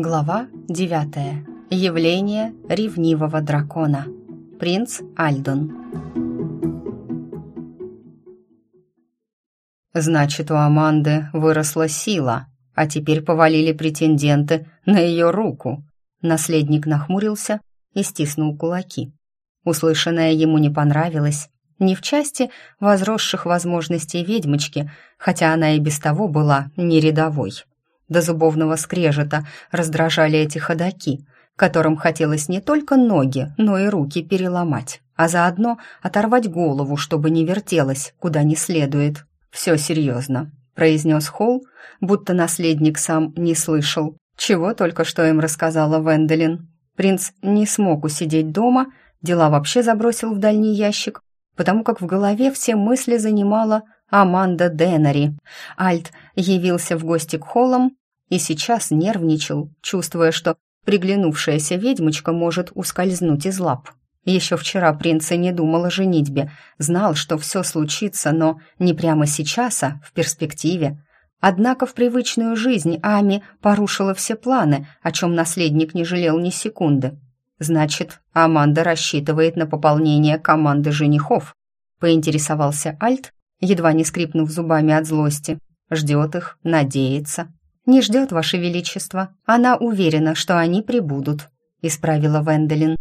Глава 9. Явление ревнивого дракона. Принц Альдон. Значит, у Аманды выросла сила, а теперь повалили претенденты на ее руку. Наследник нахмурился и стиснул кулаки. Услышанное ему не понравилось, не в части возросших возможностей ведьмочки, хотя она и без того была не рядовой. До зубовного скрежета раздражали эти ходаки, которым хотелось не только ноги, но и руки переломать, а заодно оторвать голову, чтобы не вертелась, куда не следует. «Все серьезно», — произнес Холл, будто наследник сам не слышал, чего только что им рассказала Венделин. Принц не смог усидеть дома, дела вообще забросил в дальний ящик, потому как в голове все мысли занимала Аманда Деннери. Альт явился в гости к Холлам и сейчас нервничал, чувствуя, что приглянувшаяся ведьмочка может ускользнуть из лап. Еще вчера принц и не думал о женитьбе, знал, что все случится, но не прямо сейчас, а в перспективе. Однако в привычную жизнь Ами порушила все планы, о чем наследник не жалел ни секунды. Значит, Аманда рассчитывает на пополнение команды женихов, поинтересовался Альт, едва не скрипнув зубами от злости. Ждет их, надеется. «Не ждет, Ваше Величество. Она уверена, что они прибудут», — исправила Венделин.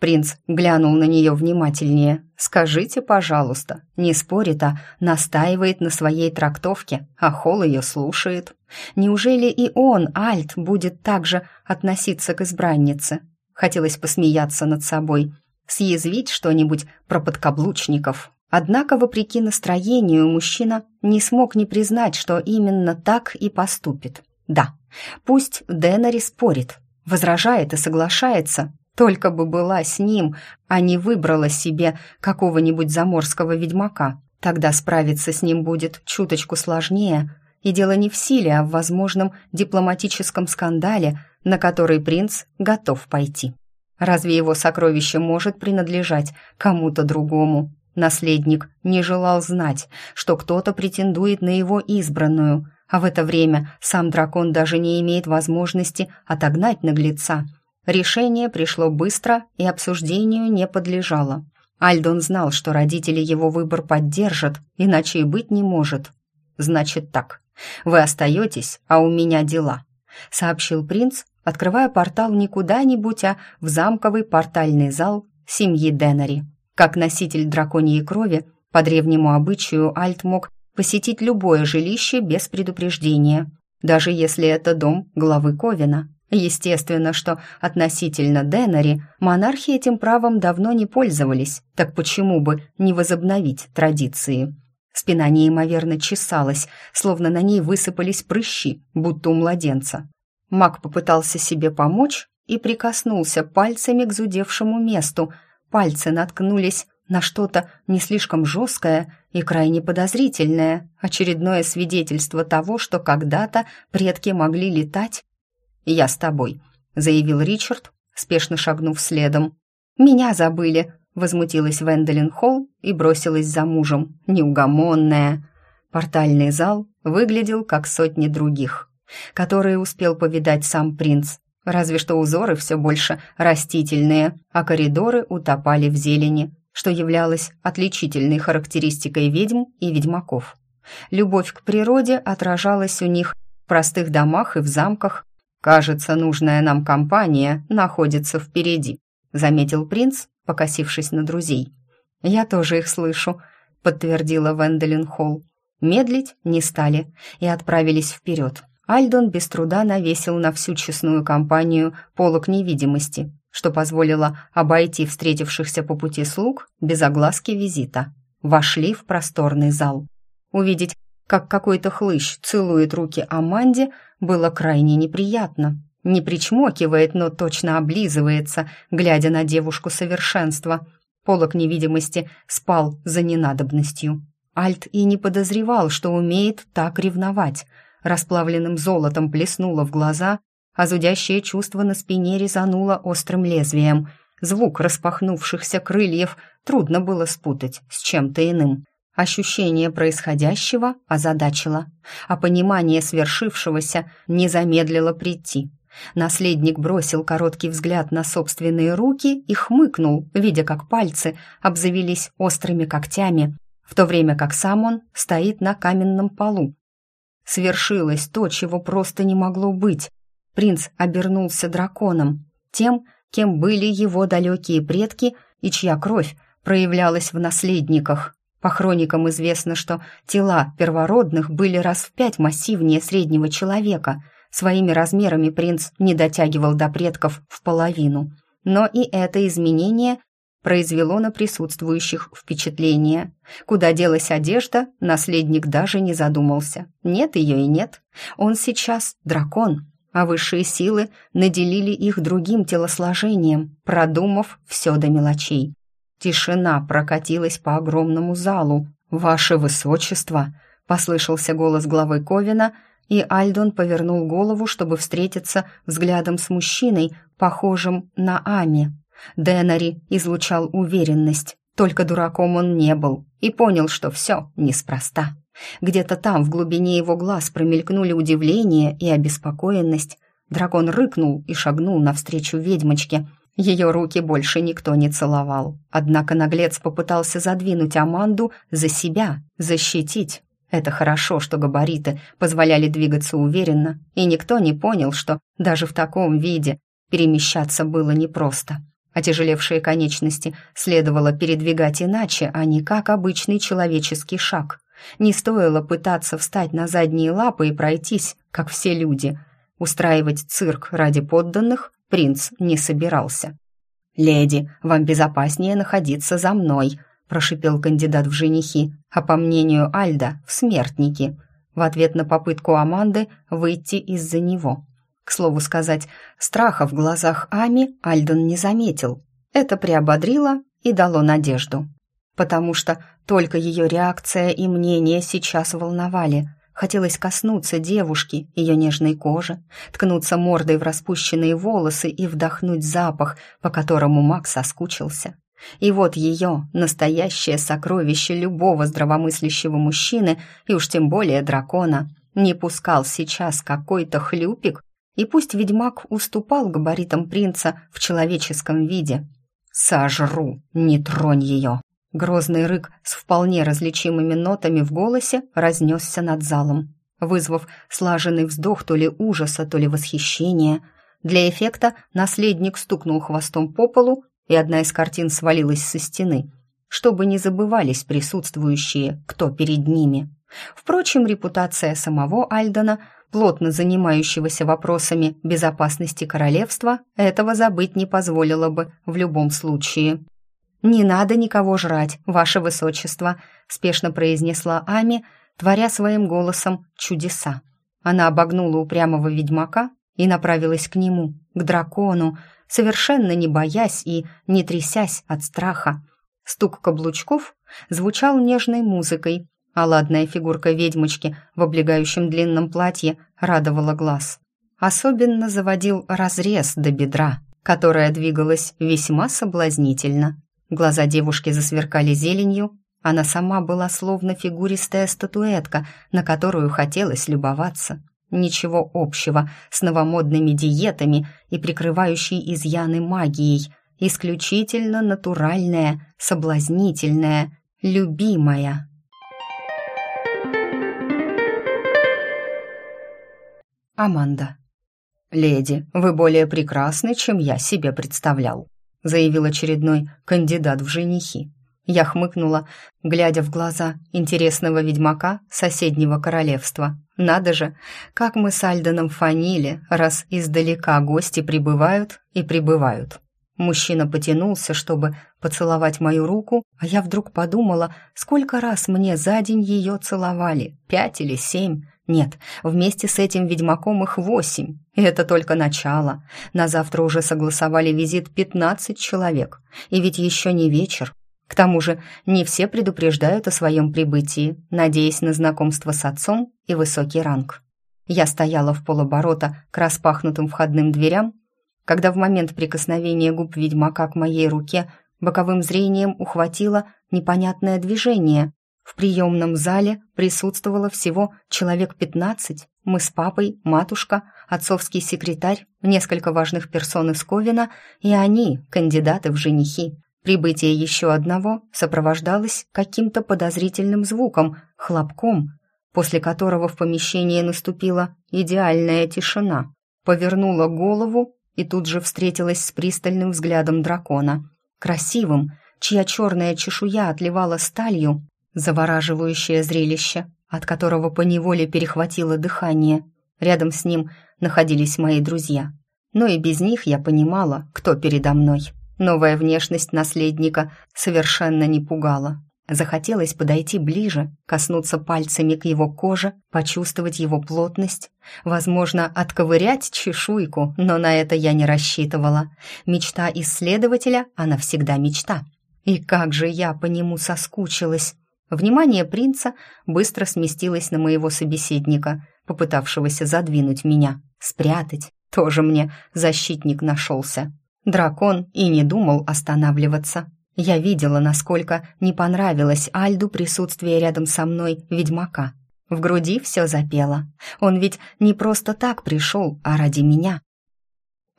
Принц глянул на нее внимательнее. «Скажите, пожалуйста, не спорит, а настаивает на своей трактовке, а Холл ее слушает. Неужели и он, Альт, будет также относиться к избраннице?» Хотелось посмеяться над собой, съязвить что-нибудь про подкаблучников, Однако, вопреки настроению, мужчина не смог не признать, что именно так и поступит. Да, пусть Деннери спорит, возражает и соглашается, только бы была с ним, а не выбрала себе какого-нибудь заморского ведьмака. Тогда справиться с ним будет чуточку сложнее, и дело не в силе, а в возможном дипломатическом скандале, на который принц готов пойти. Разве его сокровище может принадлежать кому-то другому? Наследник не желал знать, что кто-то претендует на его избранную, а в это время сам дракон даже не имеет возможности отогнать наглеца. Решение пришло быстро и обсуждению не подлежало. Альдон знал, что родители его выбор поддержат, иначе и быть не может. «Значит так, вы остаетесь, а у меня дела», — сообщил принц, открывая портал не куда-нибудь, а в замковый портальный зал семьи Деннери. Как носитель драконьей крови, по древнему обычаю Альт мог посетить любое жилище без предупреждения, даже если это дом главы Ковина. Естественно, что относительно Деннери монархи этим правом давно не пользовались, так почему бы не возобновить традиции? Спина неимоверно чесалась, словно на ней высыпались прыщи, будто у младенца. Маг попытался себе помочь и прикоснулся пальцами к зудевшему месту, Пальцы наткнулись на что-то не слишком жесткое и крайне подозрительное, очередное свидетельство того, что когда-то предки могли летать. «Я с тобой», — заявил Ричард, спешно шагнув следом. «Меня забыли», — возмутилась Венделин Холл и бросилась за мужем, неугомонная. Портальный зал выглядел как сотни других, которые успел повидать сам принц, Разве что узоры все больше растительные, а коридоры утопали в зелени, что являлось отличительной характеристикой ведьм и ведьмаков. Любовь к природе отражалась у них в простых домах и в замках. «Кажется, нужная нам компания находится впереди», заметил принц, покосившись на друзей. «Я тоже их слышу», подтвердила Венделин Холл. Медлить не стали и отправились вперед. Альдон без труда навесил на всю честную компанию полок невидимости, что позволило обойти встретившихся по пути слуг без огласки визита. Вошли в просторный зал. Увидеть, как какой-то хлыщ целует руки Аманде, было крайне неприятно. Не причмокивает, но точно облизывается, глядя на девушку совершенства. Полок невидимости спал за ненадобностью. Альт и не подозревал, что умеет так ревновать — расплавленным золотом плеснуло в глаза, а зудящее чувство на спине резануло острым лезвием. Звук распахнувшихся крыльев трудно было спутать с чем-то иным. Ощущение происходящего озадачило, а понимание свершившегося не замедлило прийти. Наследник бросил короткий взгляд на собственные руки и хмыкнул, видя, как пальцы обзавелись острыми когтями, в то время как сам он стоит на каменном полу. Свершилось то, чего просто не могло быть. Принц обернулся драконом, тем, кем были его далекие предки и чья кровь проявлялась в наследниках. По хроникам известно, что тела первородных были раз в пять массивнее среднего человека. Своими размерами принц не дотягивал до предков в половину. Но и это изменение произвело на присутствующих впечатление. Куда делась одежда, наследник даже не задумался. Нет ее и нет. Он сейчас дракон, а высшие силы наделили их другим телосложением, продумав все до мелочей. Тишина прокатилась по огромному залу. «Ваше высочество!» — послышался голос главы Ковина, и Альдон повернул голову, чтобы встретиться взглядом с мужчиной, похожим на Ами. Денари излучал уверенность, только дураком он не был, и понял, что все неспроста. Где-то там, в глубине его глаз, промелькнули удивление и обеспокоенность. Дракон рыкнул и шагнул навстречу ведьмочке, ее руки больше никто не целовал. Однако наглец попытался задвинуть Аманду за себя, защитить. Это хорошо, что габариты позволяли двигаться уверенно, и никто не понял, что даже в таком виде перемещаться было непросто. Отяжелевшие конечности следовало передвигать иначе, а не как обычный человеческий шаг. Не стоило пытаться встать на задние лапы и пройтись, как все люди. Устраивать цирк ради подданных принц не собирался. «Леди, вам безопаснее находиться за мной», прошипел кандидат в женихи, а по мнению Альда, в смертники, в ответ на попытку Аманды выйти из-за него. К слову сказать, страха в глазах Ами Альдон не заметил. Это приободрило и дало надежду. Потому что только ее реакция и мнение сейчас волновали. Хотелось коснуться девушки, ее нежной кожи, ткнуться мордой в распущенные волосы и вдохнуть запах, по которому Макс соскучился. И вот ее, настоящее сокровище любого здравомыслящего мужчины, и уж тем более дракона, не пускал сейчас какой-то хлюпик, и пусть ведьмак уступал габаритам принца в человеческом виде. «Сожру, не тронь ее!» Грозный рык с вполне различимыми нотами в голосе разнесся над залом, вызвав слаженный вздох то ли ужаса, то ли восхищения. Для эффекта наследник стукнул хвостом по полу, и одна из картин свалилась со стены, чтобы не забывались присутствующие, кто перед ними. Впрочем, репутация самого Альдона, плотно занимающегося вопросами безопасности королевства, этого забыть не позволила бы в любом случае. «Не надо никого жрать, ваше высочество», — спешно произнесла Ами, творя своим голосом чудеса. Она обогнула упрямого ведьмака и направилась к нему, к дракону, совершенно не боясь и не трясясь от страха. Стук каблучков звучал нежной музыкой, а ладная фигурка ведьмочки в облегающем длинном платье радовала глаз. Особенно заводил разрез до бедра, которая двигалась весьма соблазнительно. Глаза девушки засверкали зеленью, она сама была словно фигуристая статуэтка, на которую хотелось любоваться. Ничего общего с новомодными диетами и прикрывающей изъяны магией. Исключительно натуральная, соблазнительная, любимая. Аманда. «Леди, вы более прекрасны, чем я себе представлял», заявил очередной кандидат в женихи. Я хмыкнула, глядя в глаза интересного ведьмака соседнего королевства. Надо же, как мы с Альденом фанили, раз издалека гости прибывают и прибывают. Мужчина потянулся, чтобы поцеловать мою руку, а я вдруг подумала, сколько раз мне за день ее целовали, пять или семь. Нет, вместе с этим ведьмаком их восемь. И это только начало. На завтра уже согласовали визит пятнадцать человек. И ведь еще не вечер. К тому же не все предупреждают о своем прибытии, надеясь на знакомство с отцом и высокий ранг. Я стояла в полоборота к распахнутым входным дверям, когда в момент прикосновения губ ведьмака к моей руке боковым зрением ухватило непонятное движение, в приемном зале присутствовало всего человек пятнадцать, Мы с папой, матушка, отцовский секретарь, несколько важных персон из Ковина и они, кандидаты в женихи. Прибытие еще одного сопровождалось каким-то подозрительным звуком, хлопком, после которого в помещении наступила идеальная тишина. Повернула голову и тут же встретилась с пристальным взглядом дракона. Красивым, чья черная чешуя отливала сталью, завораживающее зрелище, от которого поневоле перехватило дыхание. Рядом с ним находились мои друзья. Но и без них я понимала, кто передо мной. Новая внешность наследника совершенно не пугала. Захотелось подойти ближе, коснуться пальцами к его коже, почувствовать его плотность, возможно, отковырять чешуйку, но на это я не рассчитывала. Мечта исследователя, она всегда мечта. И как же я по нему соскучилась. Внимание принца быстро сместилось на моего собеседника, попытавшегося задвинуть меня, спрятать. Тоже мне защитник нашелся. Дракон и не думал останавливаться. Я видела, насколько не понравилось Альду присутствие рядом со мной ведьмака. В груди все запело. Он ведь не просто так пришел, а ради меня.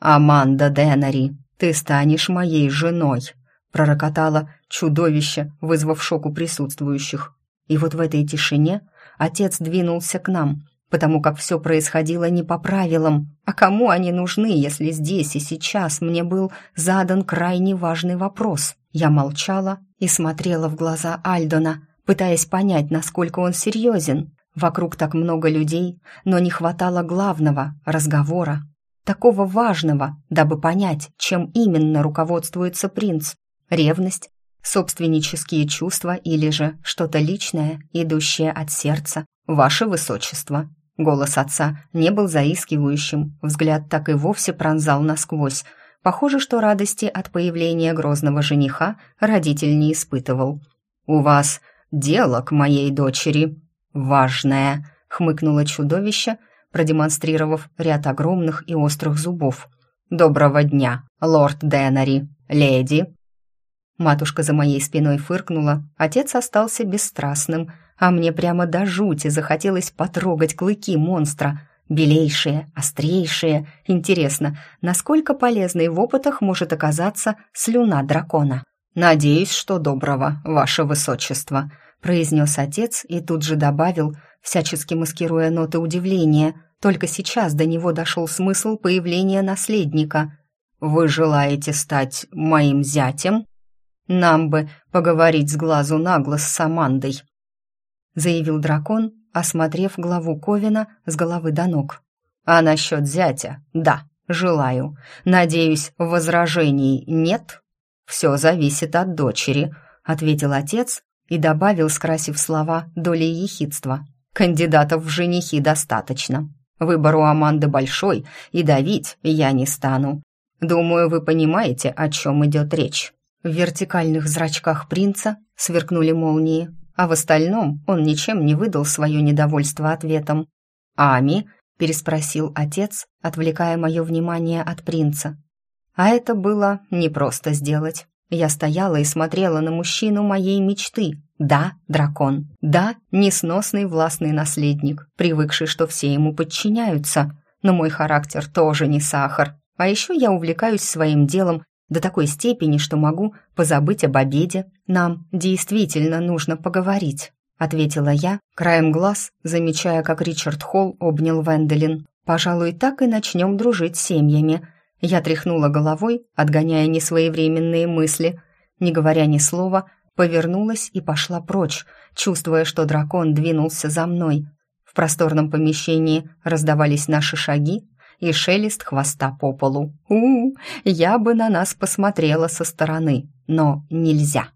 «Аманда Деннери, ты станешь моей женой», — пророкотало чудовище, вызвав шок у присутствующих. И вот в этой тишине отец двинулся к нам, потому как все происходило не по правилам. А кому они нужны, если здесь и сейчас мне был задан крайне важный вопрос? Я молчала и смотрела в глаза Альдона, пытаясь понять, насколько он серьезен. Вокруг так много людей, но не хватало главного — разговора. Такого важного, дабы понять, чем именно руководствуется принц. Ревность, собственнические чувства или же что-то личное, идущее от сердца. «Ваше высочество». Голос отца не был заискивающим, взгляд так и вовсе пронзал насквозь. Похоже, что радости от появления грозного жениха родитель не испытывал. «У вас дело к моей дочери важное», — хмыкнуло чудовище, продемонстрировав ряд огромных и острых зубов. «Доброго дня, лорд Деннери, леди!» Матушка за моей спиной фыркнула, отец остался бесстрастным, а мне прямо до жути захотелось потрогать клыки монстра. Белейшие, острейшие. Интересно, насколько полезной в опытах может оказаться слюна дракона? «Надеюсь, что доброго, ваше высочество», — произнес отец и тут же добавил, всячески маскируя ноты удивления. Только сейчас до него дошел смысл появления наследника. «Вы желаете стать моим зятем?» «Нам бы поговорить с глазу на глаз с Амандой», — заявил дракон, осмотрев главу Ковина с головы до ног. «А насчет зятя? Да, желаю. Надеюсь, возражений нет?» «Все зависит от дочери», — ответил отец и добавил, скрасив слова долей ехидства. «Кандидатов в женихи достаточно. Выбор у Аманды большой, и давить я не стану. Думаю, вы понимаете, о чем идет речь». В вертикальных зрачках принца сверкнули молнии, а в остальном он ничем не выдал свое недовольство ответом. «Ами?» — переспросил отец, отвлекая мое внимание от принца. А это было непросто сделать. Я стояла и смотрела на мужчину моей мечты. Да, дракон. Да, несносный властный наследник, привыкший, что все ему подчиняются. Но мой характер тоже не сахар. А еще я увлекаюсь своим делом до такой степени, что могу позабыть об обеде. Нам действительно нужно поговорить», — ответила я, краем глаз, замечая, как Ричард Холл обнял Венделин. «Пожалуй, так и начнем дружить с семьями». Я тряхнула головой, отгоняя несвоевременные мысли. Не говоря ни слова, повернулась и пошла прочь, чувствуя, что дракон двинулся за мной. В просторном помещении раздавались наши шаги, и шелест хвоста по полу. у, -у я бы на нас посмотрела со стороны, но нельзя.